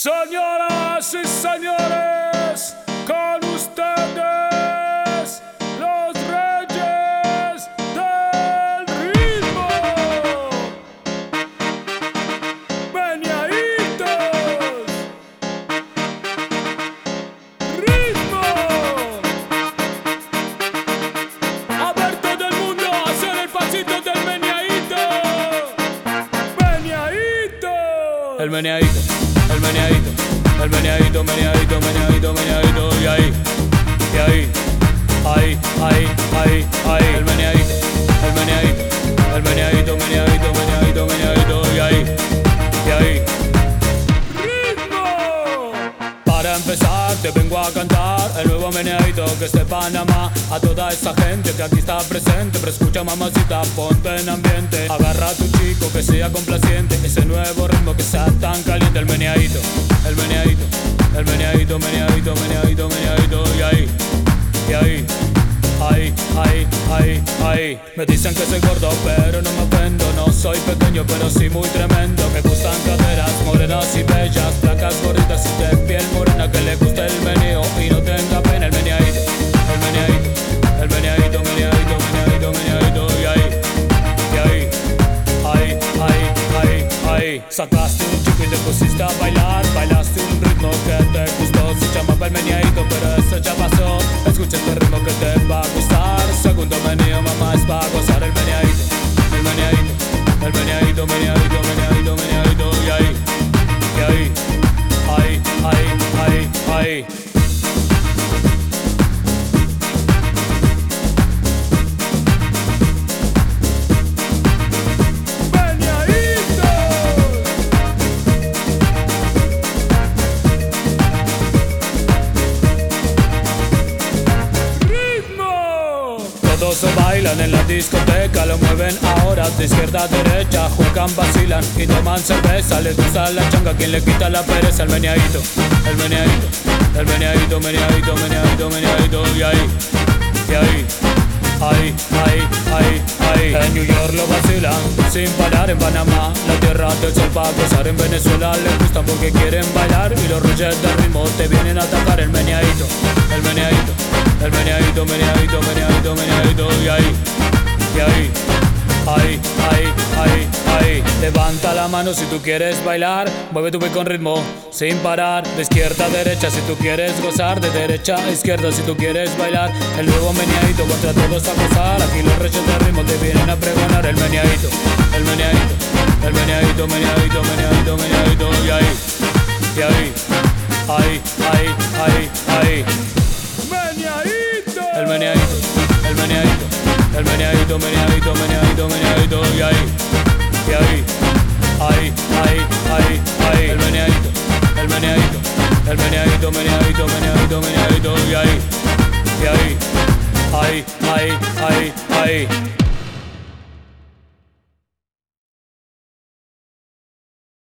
Señoras y señores, con ustedes, los reyes del ritmo. Meneaditos. Ritmo. A ver todo el mundo hacer el pasito del meneadito. Meneadito. El meneadito, el meneadito, el meneadito, meneadito, meneadito, meneadito. Y ahí, y ahí, ahí, ahí, ahí, ahí. El meneadito, el meneadito, el meneadito, meneadito, meneadito, meneadito. Y ahí, y ahí. ¡Ritmo! Para empezar te vengo a cantar el nuevo meneadito que es de Panamá A toda esa gente que aquí está presente Pero escucha mamacita, ponte en ambiente Agarra a tu chico que sea complaciente Ese nuevo ritmo que sea tan el meneadito, meneadito, meneadito, meneadito Y ahí, y ahí, ahí, ahí, ahí, ahí. Me dicen que soy gordo pero no me ofendo. No soy pequeño pero sí muy tremendo. Me gustan caderas morenas y bellas Placas gorditas y de piel morena Que le guste el meneo y no tenga pena. El meneadito, el meneadito, el meneadito, meneadito, meneadito, meneadito Y ahí, y ahí, ahí, ahí, ahí, ahí. Sacaste un chico y te pusiste a bailar Bailaste un ritmo que ya pasó. Escucha este Bailan en la discoteca, lo mueven ahora de izquierda a derecha, juegan, vacilan y toman cerveza. Les gusta la changa, quien le quita la pereza, el meneadito, el meneadito, el meneadito, meneadito, meneadito, meneadito, y ahí, y ahí. Ahí, ahí, ahí, ahí En New York lo vacilan Sin parar en Panamá La tierra del sol pa' gozar En Venezuela les gustan porque quieren bailar Y los reyes del ritmo te vienen a atacar El meneadito, el meneadito El meneadito, meneadito, meneadito, meneadito la mano si tú quieres bailar. Mueve tu pie con ritmo sin parar. De izquierda a derecha si tú quieres gozar. De derecha a izquierda si tú quieres bailar. El nuevo meneadito contra todos a gozar. Aquí los reyes de ritmo te vienen a pregonar. El meneadito, el meneadito El meneadito, meneadito, meneadito, meneadito. Y ahí, y ahí Ahí, ahí, ahí, el meneadito, meneadito, meneadito, meneadito, y ahí, y ahí, ahí, ahí, ahí, ahí.